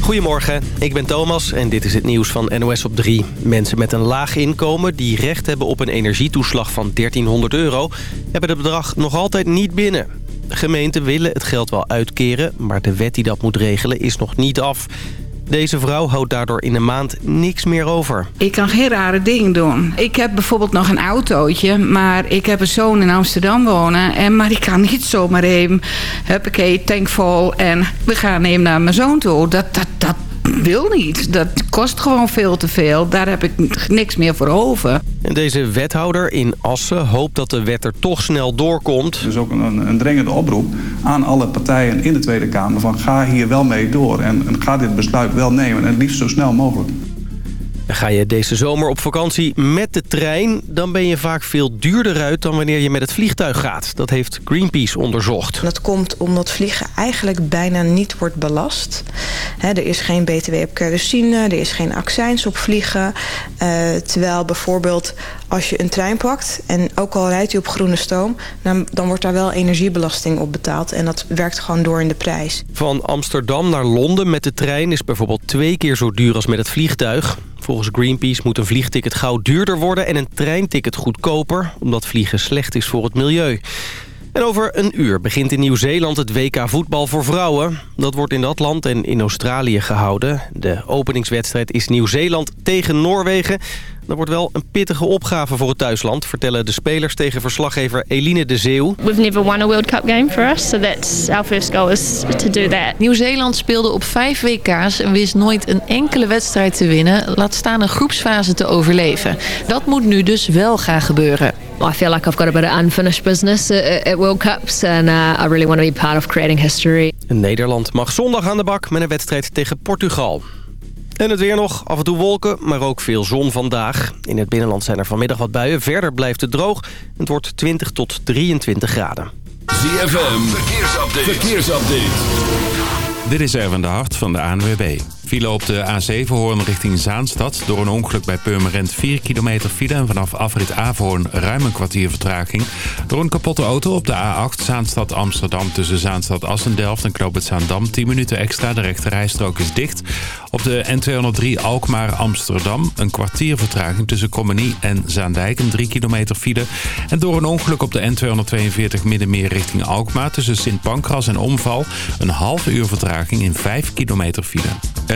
Goedemorgen, ik ben Thomas en dit is het nieuws van NOS op 3. Mensen met een laag inkomen die recht hebben op een energietoeslag van 1300 euro... hebben het bedrag nog altijd niet binnen. Gemeenten willen het geld wel uitkeren, maar de wet die dat moet regelen is nog niet af. Deze vrouw houdt daardoor in een maand niks meer over. Ik kan geen rare dingen doen. Ik heb bijvoorbeeld nog een autootje, maar ik heb een zoon in Amsterdam wonen. En, maar ik kan niet zomaar even, huppakee, tank vol en we gaan even naar mijn zoon toe. Dat, dat, dat wil niet. Dat kost gewoon veel te veel. Daar heb ik niks meer voor over. En deze wethouder in Assen hoopt dat de wet er toch snel doorkomt. Dus ook een, een dringende oproep aan alle partijen in de Tweede Kamer... van ga hier wel mee door en, en ga dit besluit wel nemen. En het liefst zo snel mogelijk. Ga je deze zomer op vakantie met de trein... dan ben je vaak veel duurder uit dan wanneer je met het vliegtuig gaat. Dat heeft Greenpeace onderzocht. Dat komt omdat vliegen eigenlijk bijna niet wordt belast. er is geen btw op kerosine, er is geen accijns op vliegen. Uh, terwijl bijvoorbeeld als je een trein pakt... en ook al rijdt u op groene stoom... Dan, dan wordt daar wel energiebelasting op betaald. En dat werkt gewoon door in de prijs. Van Amsterdam naar Londen met de trein is bijvoorbeeld twee keer zo duur als met het vliegtuig. Volgens Greenpeace moet een vliegticket gauw duurder worden... en een treinticket goedkoper, omdat vliegen slecht is voor het milieu. En over een uur begint in Nieuw-Zeeland het WK voetbal voor vrouwen. Dat wordt in dat land en in Australië gehouden. De openingswedstrijd is Nieuw-Zeeland tegen Noorwegen. Dat wordt wel een pittige opgave voor het thuisland, vertellen de spelers tegen verslaggever Eline de Zeeuw. We've never won a World Cup game for us, so that's our first goal is to do that. Nieuw-Zeeland speelde op vijf WK's en wist nooit een enkele wedstrijd te winnen, laat staan een groepsfase te overleven. Dat moet nu dus wel gaan gebeuren. I feel like I've got a bit of unfinished business at World Cups and uh, I really want to be part of creating history. Nederland mag zondag aan de bak met een wedstrijd tegen Portugal. En het weer nog, af en toe wolken, maar ook veel zon vandaag. In het binnenland zijn er vanmiddag wat buien. Verder blijft het droog. Het wordt 20 tot 23 graden. ZFM, verkeersupdate. verkeersupdate. Dit is Erwin de Hart van de ANWB. File op de A7 Hoorn richting Zaanstad. Door een ongeluk bij Purmerend 4 kilometer file... en vanaf afrit Averhoorn ruim een kwartier vertraging. Door een kapotte auto op de A8 Zaanstad Amsterdam... tussen Zaanstad Assendelft en Knoop het Zaandam 10 minuten extra. De rechte rijstrook is dicht. Op de N203 Alkmaar Amsterdam een kwartier vertraging... tussen Krommenie en Zaandijk, een 3 kilometer file. En door een ongeluk op de N242 Middenmeer richting Alkmaar... tussen Sint Pancras en Omval... een half uur vertraging in 5 kilometer file.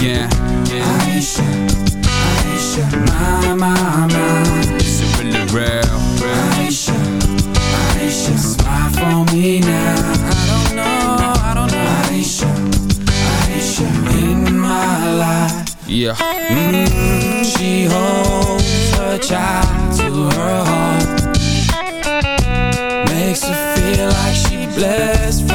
yeah. Aisha, Aisha, my, my, my. It's really real. Aisha, Aisha, smile for me now. I don't know, I don't know. Aisha, Aisha, in my life. Yeah. Mm, she holds her child to her heart. Makes her feel like she blessed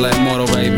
It's outlet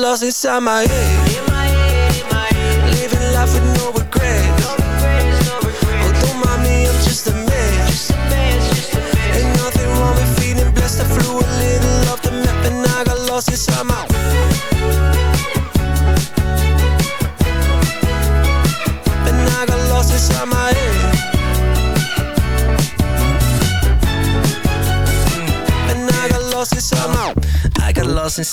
Lost inside my head.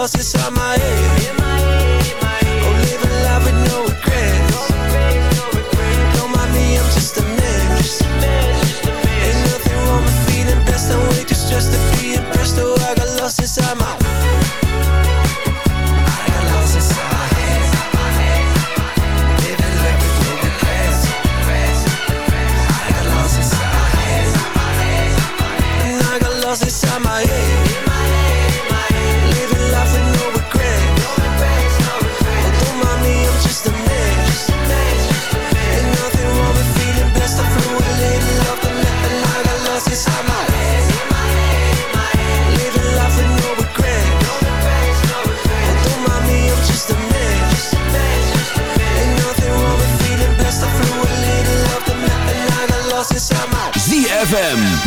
lost inside my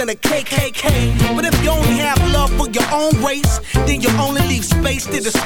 And the Crips and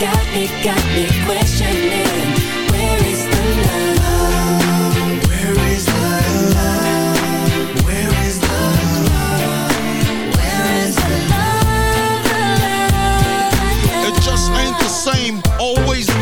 got me, got me questioning. Where is the love? Where is the love? Where is the love? Where is the love? It just ain't the same.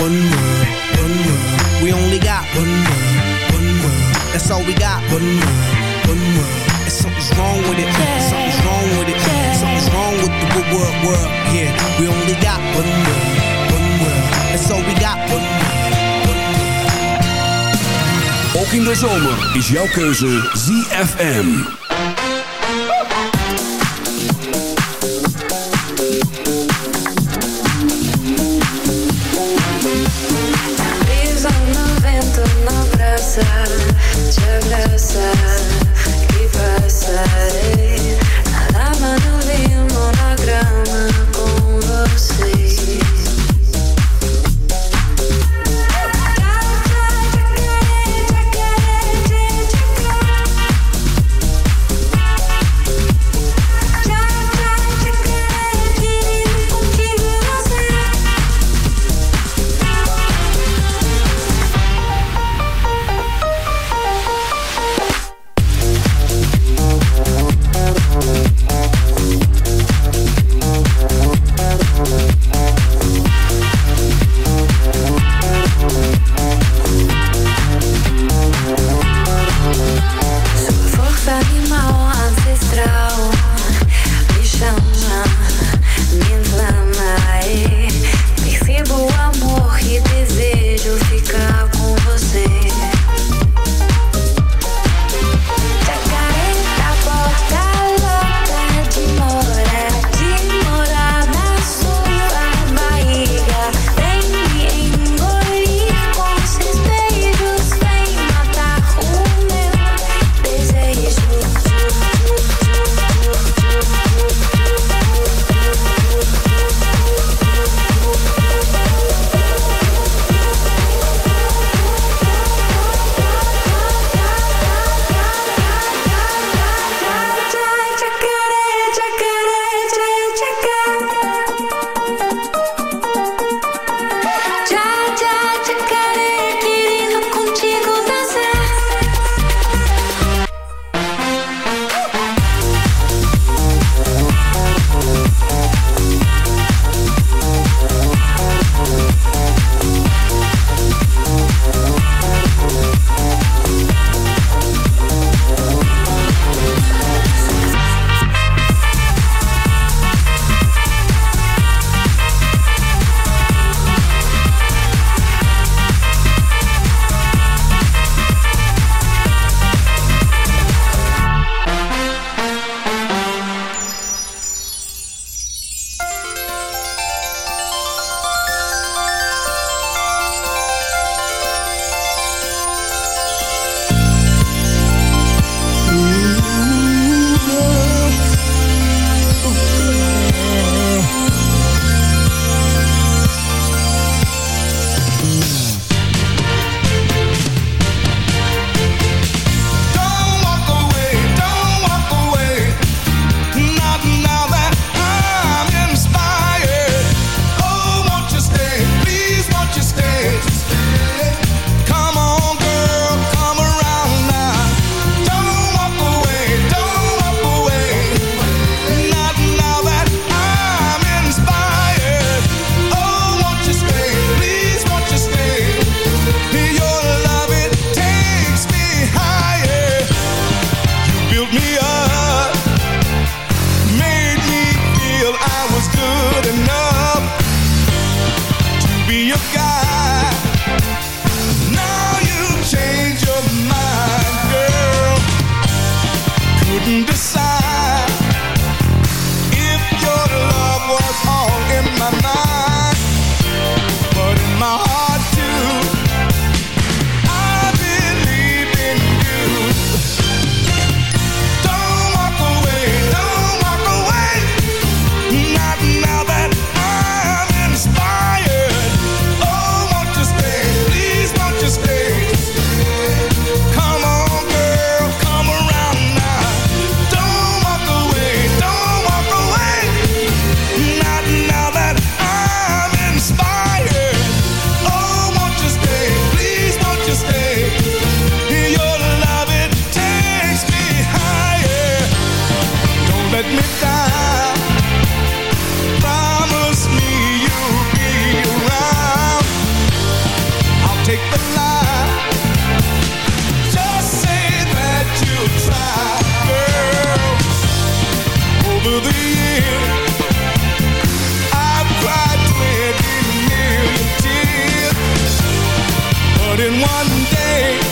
One world, one world. We only got one world, one world. That's all we got. One world, one world. And something's wrong with it. Something's wrong with it. Something's wrong with the good world, world. Yeah, we only got one world, one world. That's all we got. One world. Ook in de zomer is jouw keuze ZFM. in one day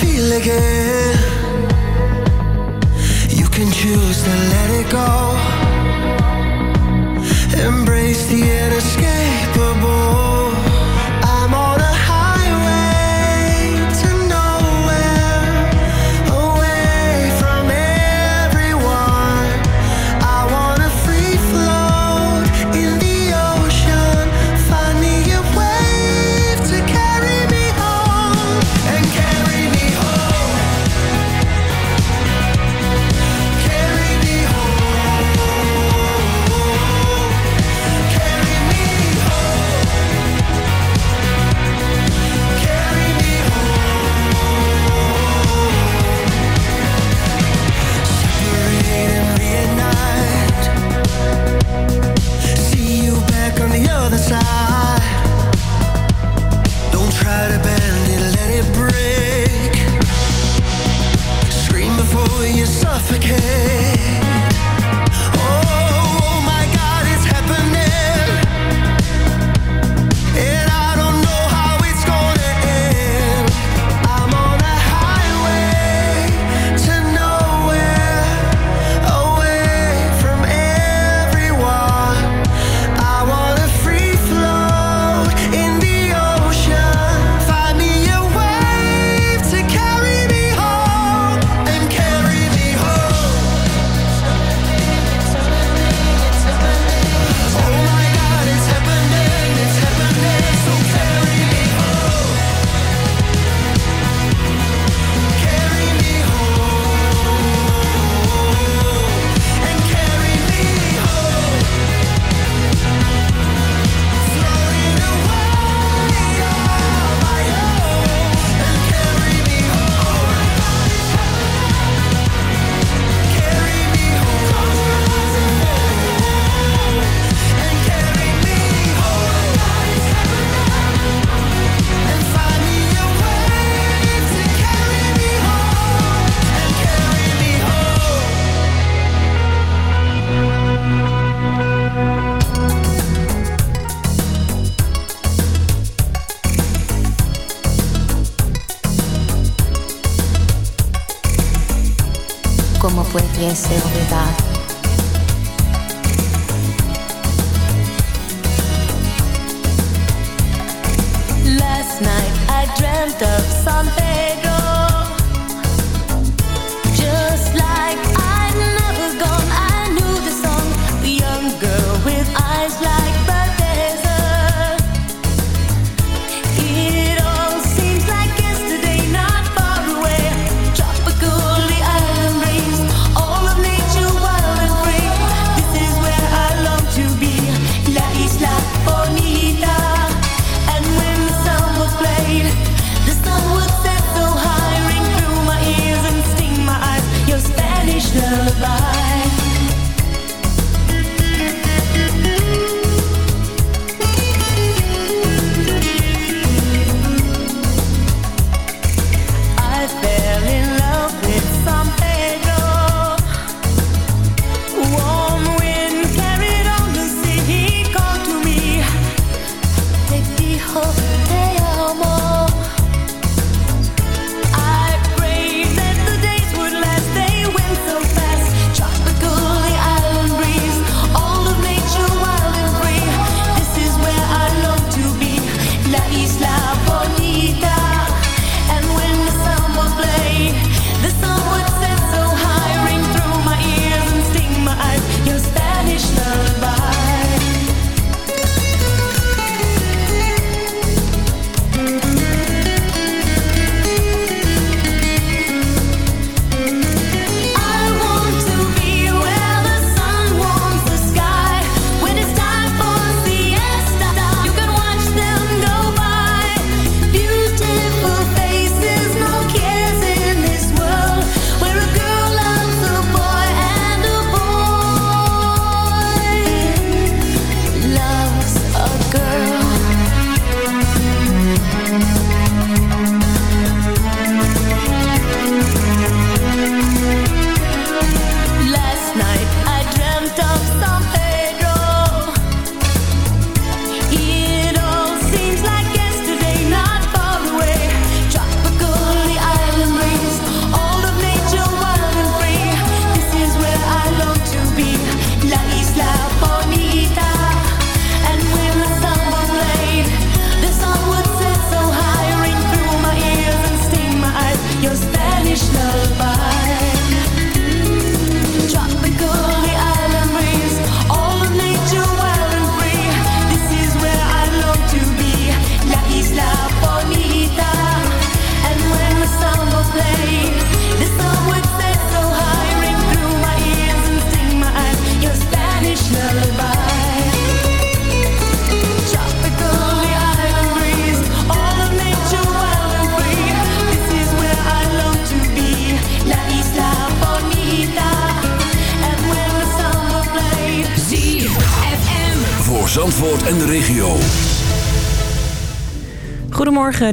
feel again. You can choose to let it go.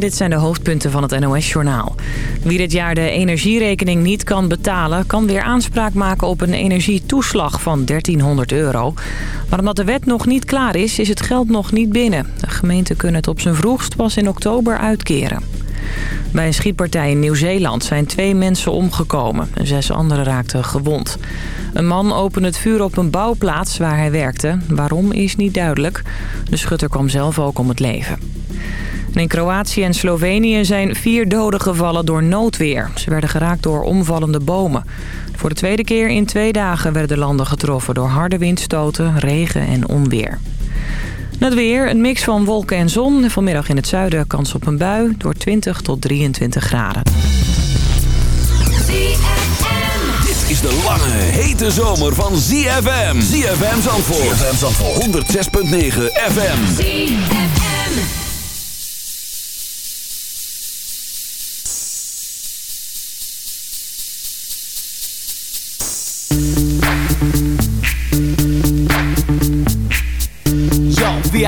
Dit zijn de hoofdpunten van het NOS-journaal. Wie dit jaar de energierekening niet kan betalen... kan weer aanspraak maken op een energietoeslag van 1300 euro. Maar omdat de wet nog niet klaar is, is het geld nog niet binnen. De gemeenten kunnen het op zijn vroegst pas in oktober uitkeren. Bij een schietpartij in Nieuw-Zeeland zijn twee mensen omgekomen. en Zes anderen raakten gewond. Een man opende het vuur op een bouwplaats waar hij werkte. Waarom is niet duidelijk. De schutter kwam zelf ook om het leven. In Kroatië en Slovenië zijn vier doden gevallen door noodweer. Ze werden geraakt door omvallende bomen. Voor de tweede keer in twee dagen werden de landen getroffen door harde windstoten, regen en onweer. Het weer, een mix van wolken en zon. Vanmiddag in het zuiden kans op een bui door 20 tot 23 graden. Dit is de lange, hete zomer van ZFM. ZFM Zandvoort. ZFM Zandvoort. 106.9 FM. ZFM.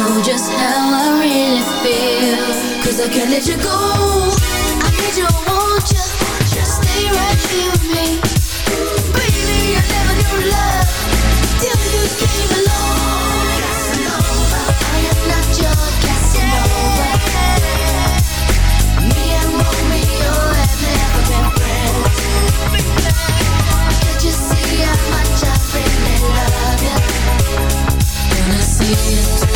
Know just how I really feel. Cause I can't let you go. I need you, I want you. Just Stay right here with me. Baby, I never knew love till you came along. Casanova. I am not your Casanova. Me and Romeo have never been friends. Can't you see how much I really love you? I see?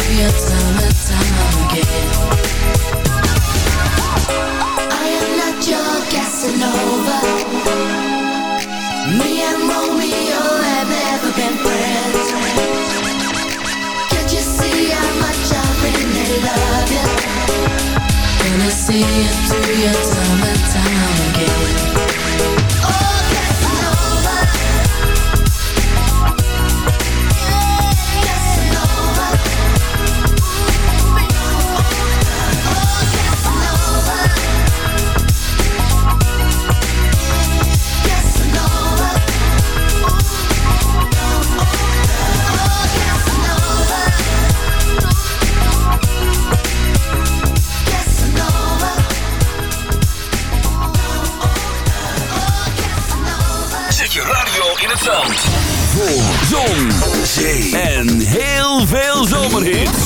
See it through your time and time again.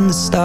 In the stars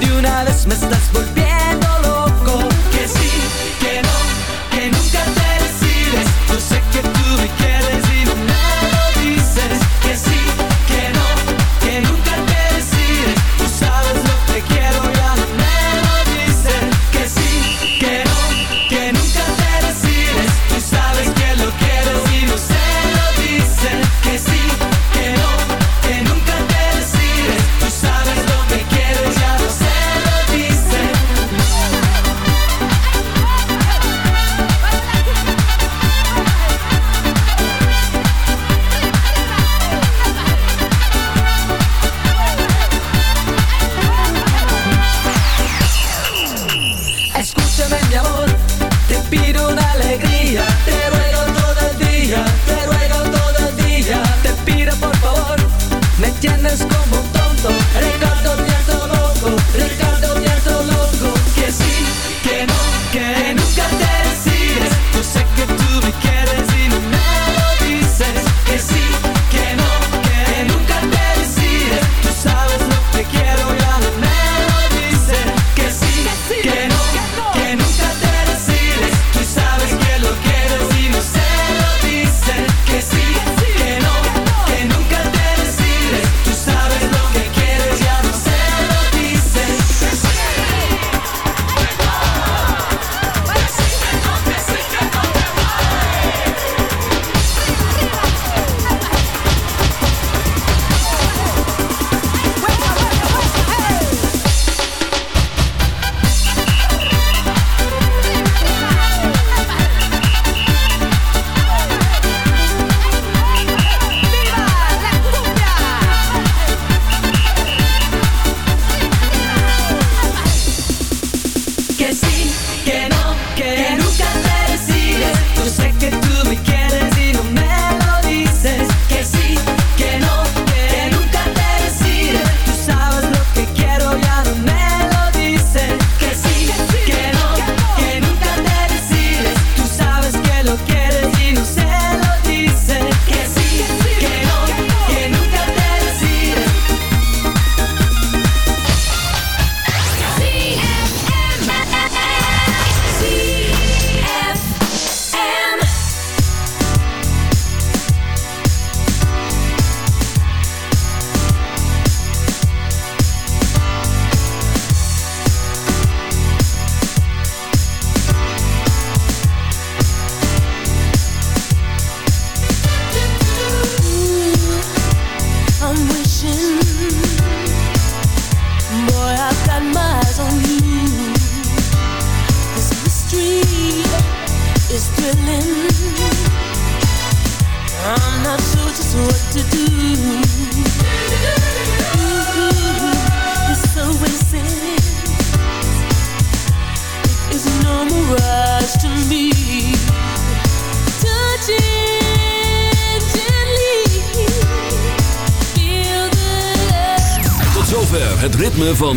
de una vez me estás volviendo